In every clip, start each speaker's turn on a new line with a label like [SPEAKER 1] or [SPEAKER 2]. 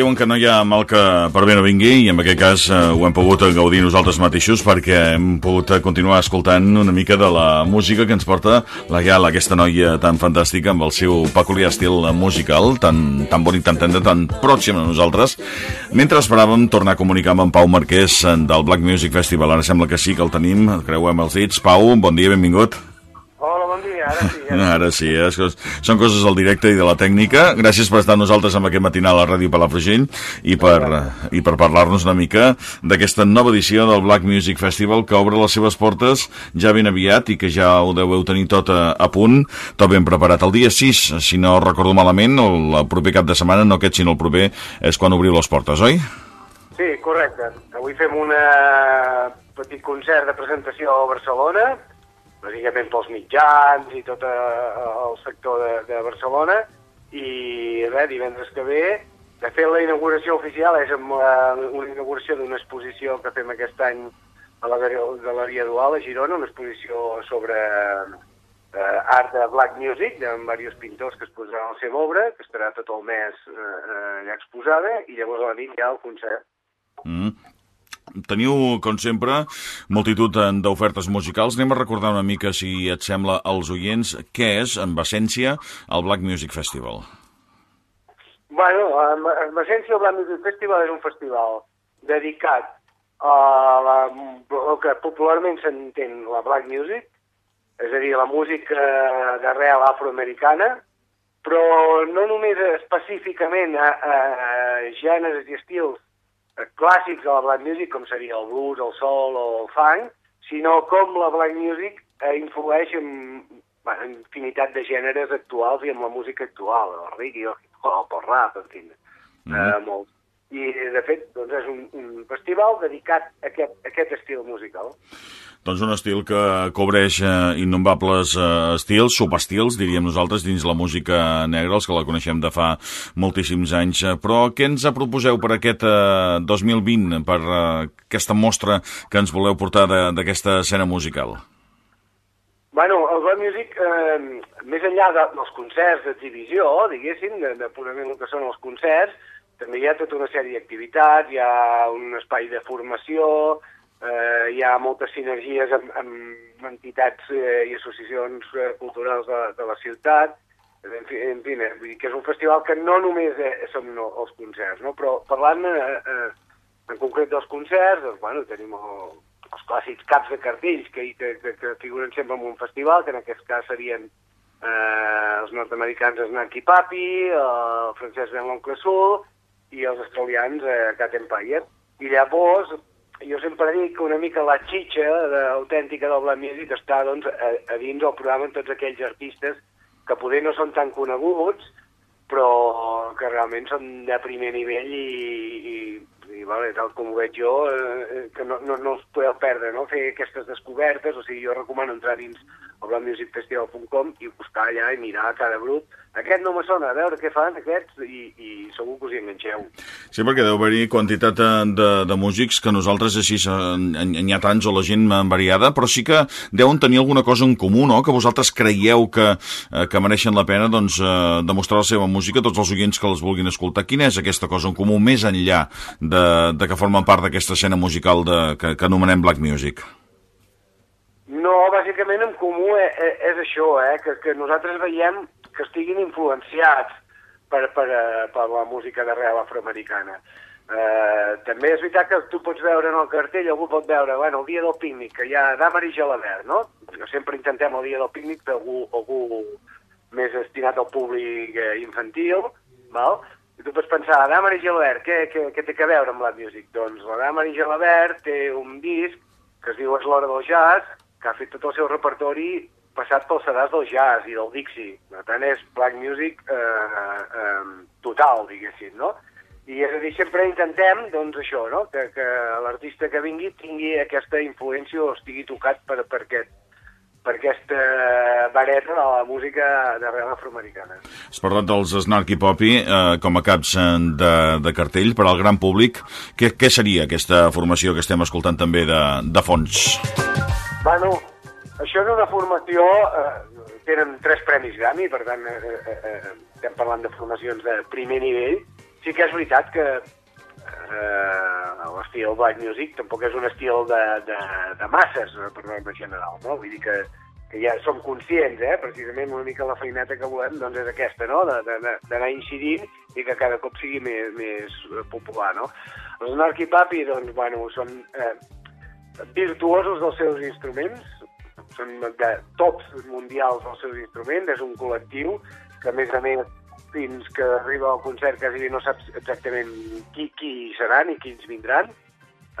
[SPEAKER 1] Diuen que no hi ha mal que per bé no vingui i en aquest cas eh, ho hem pogut gaudir nosaltres mateixos perquè hem pogut continuar escoltant una mica de la música que ens porta la Gal, aquesta noia tan fantàstica amb el seu peculiar estil musical, tan, tan bonic, tan tendre, tan pròxim a nosaltres. Mentre esperàvem tornar a comunicar amb en Pau Marquès eh, del Black Music Festival, ara sembla que sí que el tenim, creuem els dits. Pau, bon dia, benvingut.
[SPEAKER 2] Bon dia, ara sí. Ara.
[SPEAKER 1] Ara sí, eh? són coses del directe i de la tècnica. Gràcies per estar nosaltres amb aquest matinal a la Ràdio Palafrugell i per, i per parlar-nos una mica d'aquesta nova edició del Black Music Festival que obre les seves portes ja ben aviat i que ja ho deveu tenir tot a, a punt, tot ben preparat. El dia 6, si no recordo malament, el, el proper cap de setmana, no aquest sinó el proper, és quan obriu les portes, oi?
[SPEAKER 2] Sí, correcte. Avui fem un petit concert de presentació a Barcelona, bàsicament pels mitjans i tot eh, el sector de, de Barcelona, i res, divendres que ve, de fet la inauguració oficial és amb la, una inauguració d'una exposició que fem aquest any a la Galeria Dual a Girona, una exposició sobre eh, art de black music, amb diversos pintors que es posaran la seva obra, que estarà tot el mes eh, eh, allà exposada, i llavors a la nit hi ha el concert.
[SPEAKER 1] Mm. Teniu, com sempre, multitud eh, d'ofertes musicals. Anem a recordar una mica, si et sembla, als oients, què és, en essència, el Black Music Festival.
[SPEAKER 2] Bueno, en, essència el Black Music Festival és un festival dedicat a la, el que popularment s'entén la black music, és a dir, la música d'arrel afroamericana, però no només específicament a, a gèneres i estils clàssics de la black music, com seria el blues, el soul o el funk, sinó com la black music eh, influeix en, en infinitat de gèneres actuals i en la música actual, el reggae, el hip-hop, el rap, en fi, mm. eh, molt. I, de fet, doncs és un, un festival dedicat a aquest, a aquest estil musical.
[SPEAKER 1] Doncs un estil que cobreix eh, innombrables eh, estils, subestils, diríem nosaltres, dins la música negra, els que la coneixem de fa moltíssims anys. Però què ens proposeu per aquest eh, 2020, per eh, aquesta mostra que ens voleu portar d'aquesta escena musical?
[SPEAKER 2] Bueno, el Black Music, eh, més enllà de, dels concerts d'exhibició, diguéssim, de, de purament el que són els concerts, també hi ha tota una sèrie d'activitats, hi ha un espai de formació, eh, hi ha moltes sinergies amb, amb entitats eh, i associacions eh, culturals de, de la ciutat, en fi, en fi eh, vull dir que és un festival que no només eh, són no, els concerts, no? però parlant eh, eh, en concret dels concerts, doncs, bueno, tenim el, els clàssics caps de cartells que, que, que, que figuren sempre en un festival, que en aquest cas serien eh, els nord-americans Snarky Papi, el francès Ben l'Oncle Sul, i els australians eh, Cat Empire. I llavors, jo sempre dic que una mica la xitxa autèntica del Black Music està doncs, a, a dins del programa amb tots aquells artistes que poder no són tan coneguts, però que realment són de primer nivell i, i, i vale, tal com ho veig jo, eh, que no, no, no els podeu perdre, no? fer aquestes descobertes, o sigui, jo recomano entrar dins el blackmusicfestival.com i buscar allà i mirar cada grup. Aquest no me sona, a veure què fan aquests i, i segur que us hi enganxeu.
[SPEAKER 1] Sí, perquè deu haver-hi quantitat de, de, de músics que nosaltres així n'hi ha tants o la gent variada, però sí que deuen tenir alguna cosa en comú, no? Que vosaltres creieu que, eh, que mereixen la pena doncs, eh, demostrar la seva música a tots els oients que les vulguin escoltar. Quina és aquesta cosa en comú més enllà de, de que formen part d'aquesta escena musical de, que, que anomenem Black Music?
[SPEAKER 2] No, bàsicament en comú és, és això, eh? que, que nosaltres veiem que estiguin influenciats per, per, eh, per la música d'arrel afroamericana. Eh, també és veritat que tu pots veure en el cartell, algú pot veure, bueno, el dia del pícnic, que hi ha Dama i Gelabert, no? Sempre intentem el dia del pícnic fer algú, més destinat al públic eh, infantil, val? I tu pots pensar, Dama i Gelabert, què, què, què té a veure amb la music? Doncs la Dama i Gelabert té un disc que es diu És l'hora del jazz, que ha fet tot el seu repertori passat pels sedars del jazz i del Dixie. Per tant, és black music eh, eh, total, diguéssim, no? I és a dir, sempre intentem, doncs, això, no?, que, que l'artista que vingui tingui aquesta influència o estigui tocat per, per, aquest, per aquesta vareta de la música d'arrel afroamericana.
[SPEAKER 1] Has parlat dels Snarky Poppy eh, com a caps de, de cartell per al gran públic. Què, què seria aquesta formació que estem escoltant també de, de fons?
[SPEAKER 2] Bueno, això és una formació, eh, tenen tres premis Grammy, per tant, eh, eh, eh, estem parlant de formacions de primer nivell. Sí que és veritat que eh, l'estil black music tampoc és un estil de, de, de masses, eh, per norma general, no? Vull dir que, que ja som conscients, eh? precisament una mica la feineta que volem doncs és aquesta, no? d'anar incidint i que cada cop sigui més, més popular. No? Els Narky Papi doncs, bueno, són eh, virtuosos dels seus instruments, són de tops mundials dels seus instruments, és un col·lectiu que a més a més fins que arriba al concert quasi no saps exactament qui, qui seran i quins vindran.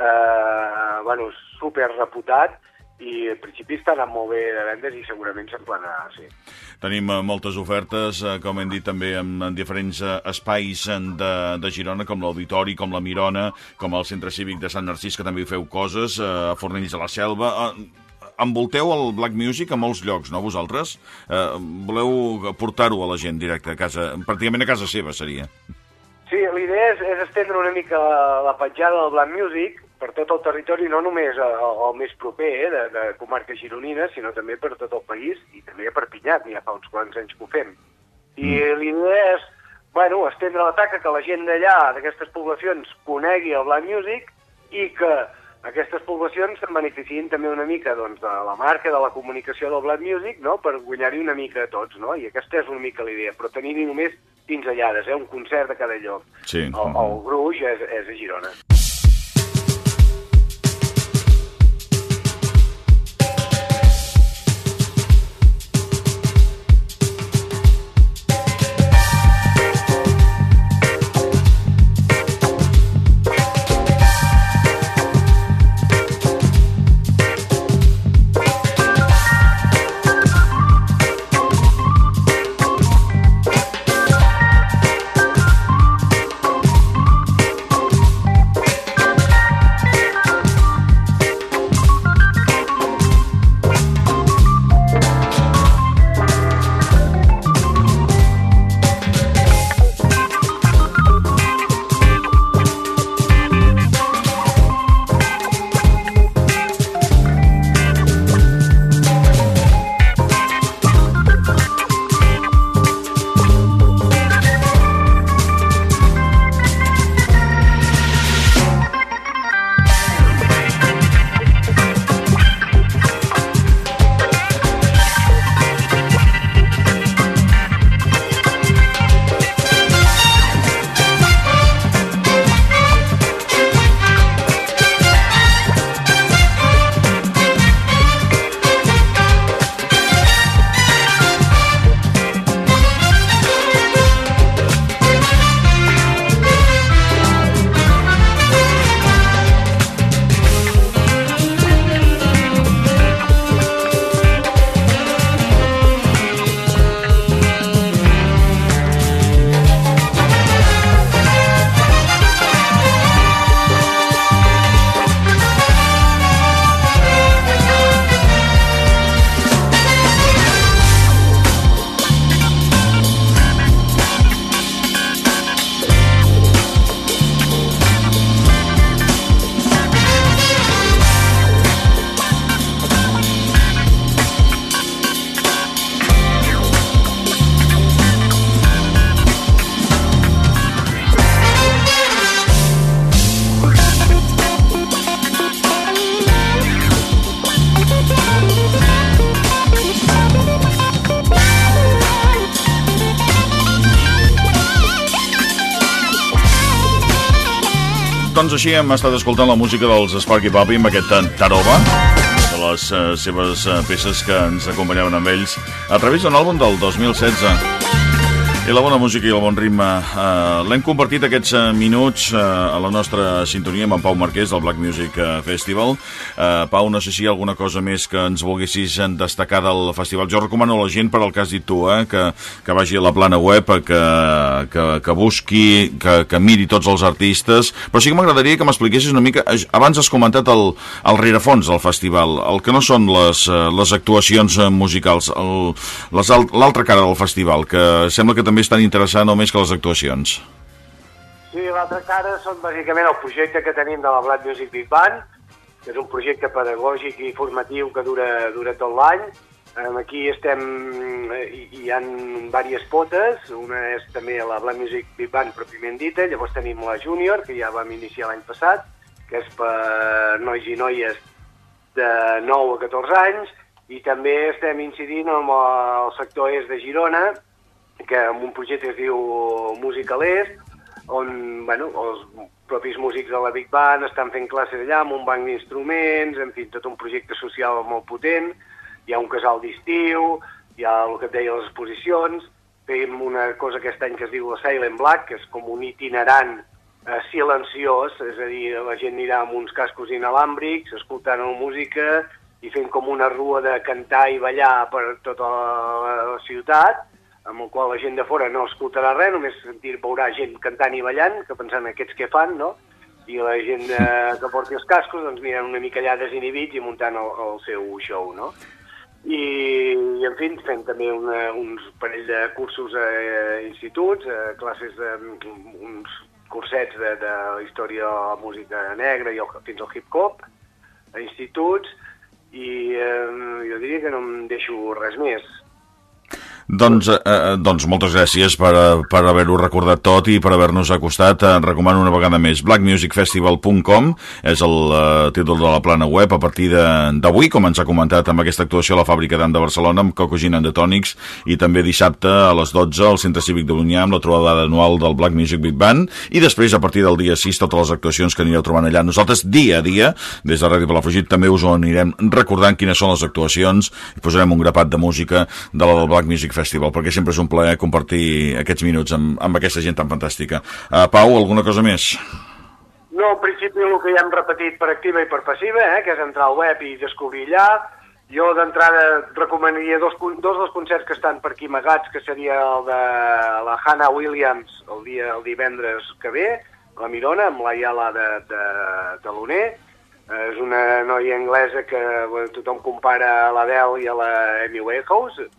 [SPEAKER 2] Eh, bueno, super reputat i al principi anant molt bé de vendes i segurament se'n planarà, sí.
[SPEAKER 1] Tenim eh, moltes ofertes, eh, com hem dit també en, en diferents eh, espais de, de Girona, com l'Auditori, com la Mirona, com el Centre Cívic de Sant Narcís, que també hi feu coses, a Fornells de la Selva... Envolteu el Black Music a molts llocs, no, vosaltres? Eh, voleu portar-ho a la gent directe a casa, pràcticament a casa seva seria.
[SPEAKER 2] Sí, l'idea és, és estendre una mica la, la petjada del Black Music, per tot el territori, no només al més proper eh, de, de comarques gironines, sinó també per tot el país i també a Perpinyà, que ja fa uns quants anys que ho fem. I mm. l'idea és, bueno, estendre l'atac que la gent d'allà, d'aquestes poblacions, conegui el Black Music i que aquestes poblacions se'n beneficien també una mica doncs, de la marca, de la comunicació del Black Music, no? per guanyar-hi una mica a tots, no? i aquesta és una mica l'idea, però tenir-hi només pinzellades, eh? un concert a cada lloc.
[SPEAKER 1] Sí.
[SPEAKER 2] El, el gruix és, és a Girona.
[SPEAKER 1] Doncs així hem estat escoltant la música dels Sparky Puppy amb aquest Taroba de les uh, seves uh, peces que ens acompanyaven amb ells a través d'un àlbum del 2016 i la bona música i el bon ritme uh, l'hem compartit aquests uh, minuts uh, a la nostra sintonia amb en Pau Marquès del Black Music Festival. Uh, Pau, no sé si hi ha alguna cosa més que ens volguessis destacar del festival. Jo recomano a la gent, per al has dit tu, eh, que, que vagi a la plana web, que, que, que busqui, que, que miri tots els artistes, però sí que m'agradaria que m'expliquessis una mica... Abans has comentat el, el rerefons del festival, el que no són les, les actuacions musicals, l'altra cara del festival, que sembla que també també és tan interessant o més que les actuacions.
[SPEAKER 2] Sí, l'altra cara són bàsicament el projecte que tenim de la Black Music Big Band, que és un projecte pedagògic i formatiu que dura, dura tot l'any. Aquí estem, eh, hi, hi ha diverses potes, una és també la Black Music Big Band pròpiament dita, llavors tenim la Junior, que ja vam iniciar l'any passat, que és per nois i noies de 9 a 14 anys, i també estem incidint en el sector est de Girona, que amb un projecte que es diu l'Est, on bueno, els propis músics de la Big Band estan fent classes allà amb un banc d'instruments, en fi, tot un projecte social molt potent, hi ha un casal d'estiu, hi ha el que et deia les exposicions, fem una cosa aquest any que es diu la Silent Black, que és com un itinerant eh, silenciós, és a dir, la gent anirà amb uns cascos inalàmbrics, escoltant la música i fent com una rua de cantar i ballar per tota la, la ciutat, amb el qual la gent de fora no escoltarà res, només sentir, veurà gent cantant i ballant, que pensant aquests què fan, no? I la gent eh, que porti els cascos doncs aniran una mica allà desinhibits i muntant el, el seu show, no? I, i en fi, fem també una, uns parell de cursos a eh, instituts, a classes de, uns cursets de, de història de la música negra i el, fins al hip-hop, a instituts, i eh, jo diria que no em deixo res més.
[SPEAKER 1] Doncs, eh, eh, doncs moltes gràcies per, eh, per haver-ho recordat tot i per haver-nos acostat. Eh, recomano una vegada més blackmusicfestival.com és el eh, títol de la plana web a partir d'avui, com ens ha comentat amb aquesta actuació a la Fàbrica d'Ant de Barcelona amb Coco Gin de Tònics i també dissabte a les 12 al Centre Cívic de Lunyà amb la trobada anual del Black Music Big Band i després a partir del dia 6 totes les actuacions que anireu trobant allà. Nosaltres dia a dia, des de Ràdio Palafrugit, també us ho anirem recordant quines són les actuacions i posarem un grapat de música de la del Black Music Festival Festival, perquè sempre és un plaer compartir aquests minuts amb, amb aquesta gent tan fantàstica. Uh, Pau, alguna cosa més?
[SPEAKER 2] No, en principi el que ja hem repetit per activa i per passiva, eh, que és entrar al web i descobrir allà. Jo d'entrada recomanaria dos, dos dels concerts que estan per aquí amagats, que seria el de la Hannah Williams el, dia, el divendres que ve, la Mirona, amb la Iala de, de, de l'UNER, eh, és una noia anglesa que bueno, tothom compara a l'Adele i a la Amy Winehouse,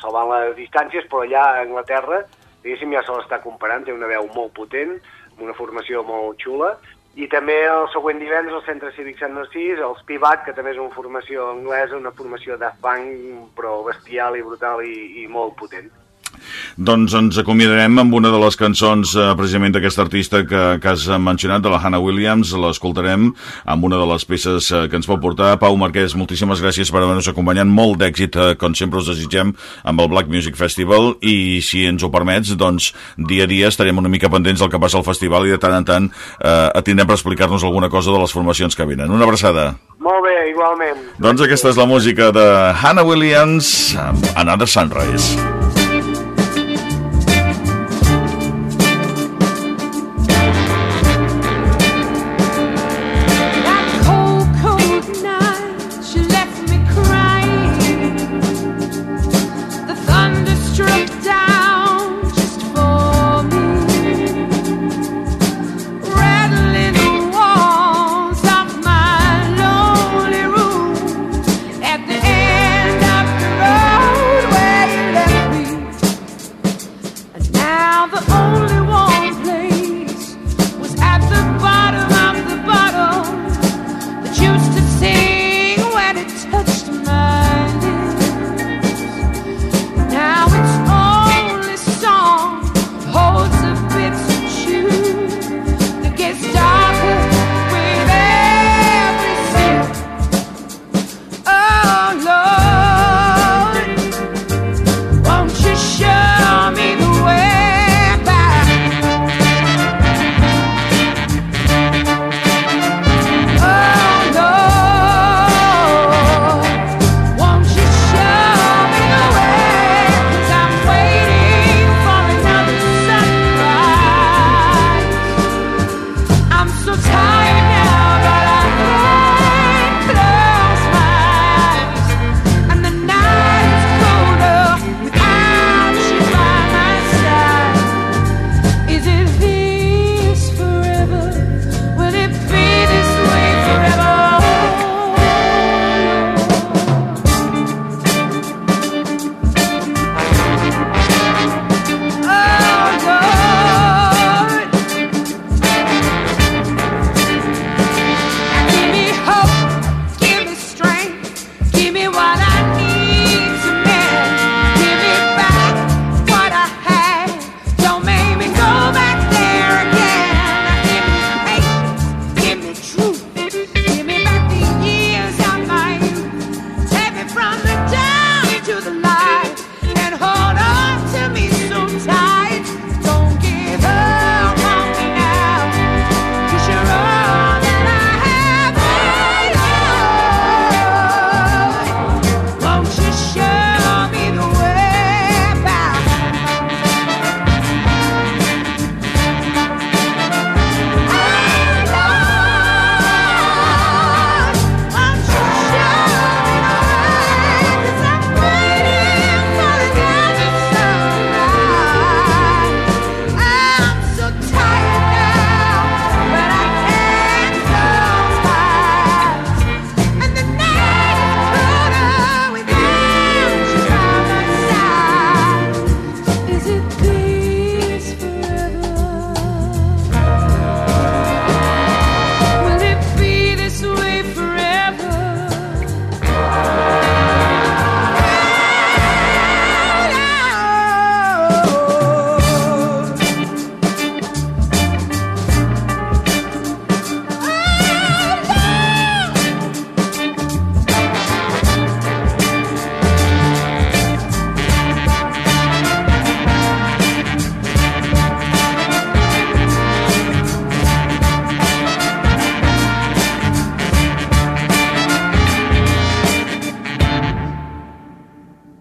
[SPEAKER 2] salvant les distàncies, però allà a Anglaterra, diguéssim, ja se l'està comparant, té una veu molt potent, amb una formació molt xula, i també el següent divendres al Centre Cívic Sant Narcís, el Spivat, que també és una formació anglesa, una formació de funk, però bestial i brutal i, i molt potent.
[SPEAKER 1] Doncs ens acomiadarem amb una de les cançons eh, precisament d'aquesta artista que, que has mencionat, de la Hannah Williams, l'escoltarem amb una de les peces eh, que ens pot portar. Pau Marquès, moltíssimes gràcies per haver-nos acompanyat, molt d'èxit, eh, com sempre us desitgem, amb el Black Music Festival i si ens ho permets, doncs dia a dia estarem una mica pendents del que passa al festival i de tant en tant eh, tindrem per explicar-nos alguna cosa de les formacions que venen. Una abraçada.
[SPEAKER 2] Molt bé, igualment.
[SPEAKER 1] Doncs aquesta és la música de Hannah Williams, Another Sunrise.